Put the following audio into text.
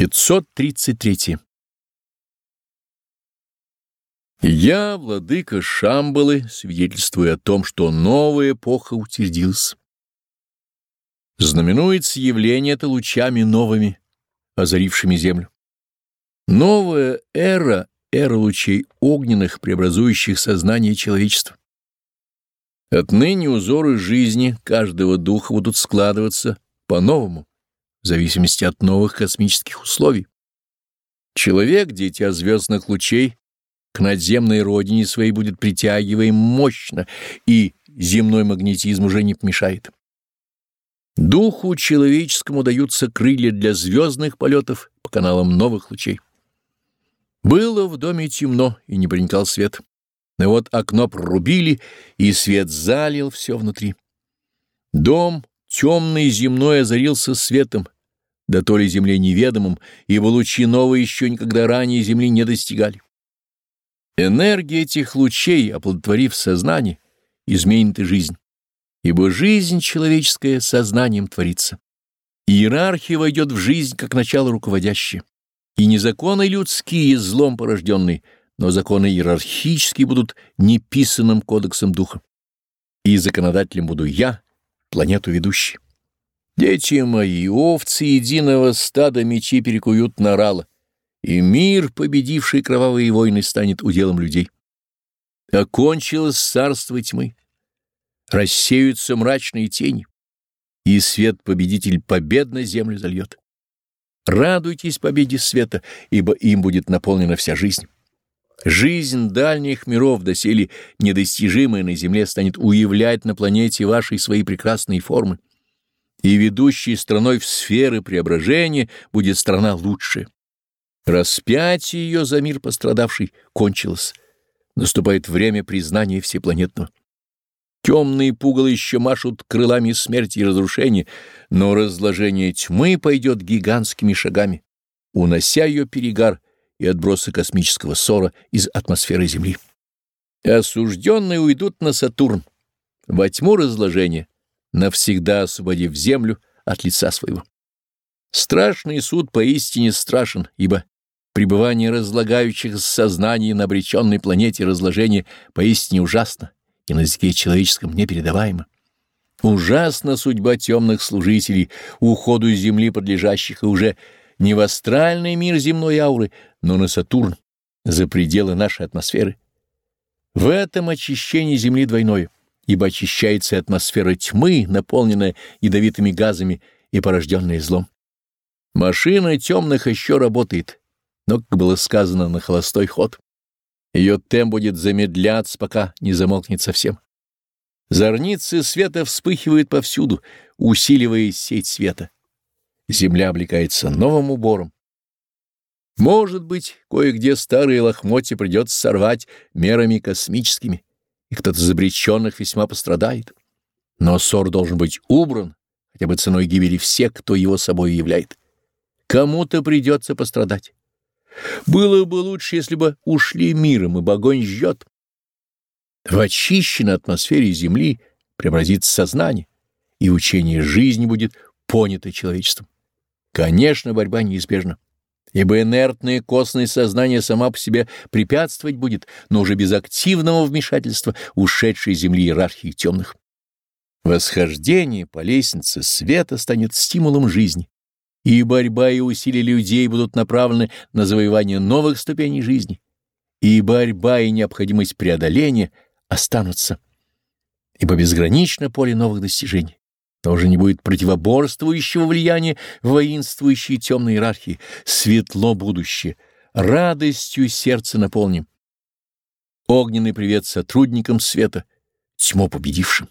533. Я, владыка Шамбалы, свидетельствую о том, что новая эпоха утвердилась. Знаменуется явление это лучами новыми, озарившими землю. Новая эра — эра лучей огненных, преобразующих сознание человечества. Отныне узоры жизни каждого духа будут складываться по-новому в зависимости от новых космических условий. Человек, дитя звездных лучей, к надземной родине своей будет притягиваем мощно, и земной магнетизм уже не помешает. Духу человеческому даются крылья для звездных полетов по каналам новых лучей. Было в доме темно, и не проникал свет. Но вот окно прорубили, и свет залил все внутри. Дом темный земной озарился светом, да то ли земле неведомым, ибо лучи новые еще никогда ранее земли не достигали. Энергия этих лучей, оплодотворив сознание, изменит и жизнь, ибо жизнь человеческая сознанием творится. Иерархия войдет в жизнь как начало руководящее, и не законы людские, злом порожденные, но законы иерархические будут неписанным кодексом духа. И законодателем буду я, планету ведущий. Дети мои, овцы единого стада мечи перекуют на рало, и мир, победивший кровавые войны, станет уделом людей. Окончилось царство тьмы, рассеются мрачные тени, и свет победитель победно землю зальет. Радуйтесь победе света, ибо им будет наполнена вся жизнь. Жизнь дальних миров, доселе недостижимая на земле, станет уявлять на планете вашей свои прекрасные формы и ведущей страной в сферы преображения будет страна лучшая. Распятие ее за мир пострадавший кончилось. Наступает время признания всепланетного. Темные пугалы еще машут крылами смерти и разрушения, но разложение тьмы пойдет гигантскими шагами, унося ее перегар и отбросы космического ссора из атмосферы Земли. Осужденные уйдут на Сатурн, во тьму разложения, навсегда освободив землю от лица своего. Страшный суд поистине страшен, ибо пребывание разлагающих сознаний на обреченной планете разложения поистине ужасно и на языке человеческом непередаваемо. Ужасна судьба темных служителей, уходу земли подлежащих, и уже не в астральный мир земной ауры, но на Сатурн, за пределы нашей атмосферы. В этом очищении Земли двойное — ибо очищается атмосфера тьмы, наполненная ядовитыми газами и порожденная злом. Машина темных еще работает, но, как было сказано, на холостой ход. Ее темп будет замедляться, пока не замолкнет совсем. Зорницы света вспыхивают повсюду, усиливая сеть света. Земля облекается новым убором. Может быть, кое-где старые лохмотья придется сорвать мерами космическими и кто-то из обреченных весьма пострадает. Но ссор должен быть убран, хотя бы ценой гибели всех, кто его собой являет. Кому-то придется пострадать. Было бы лучше, если бы ушли миром, и огонь жжет. В очищенной атмосфере Земли преобразится сознание, и учение жизни будет понято человечеством. Конечно, борьба неизбежна ибо инертное костное сознание сама по себе препятствовать будет, но уже без активного вмешательства ушедшей земли иерархии темных. Восхождение по лестнице света станет стимулом жизни, и борьба и усилия людей будут направлены на завоевание новых ступеней жизни, и борьба и необходимость преодоления останутся, ибо безгранично поле новых достижений тоже не будет противоборствующего влияния воинствующей темной иерархии, светло будущее, радостью сердце наполним. Огненный привет сотрудникам света, тьму победившим.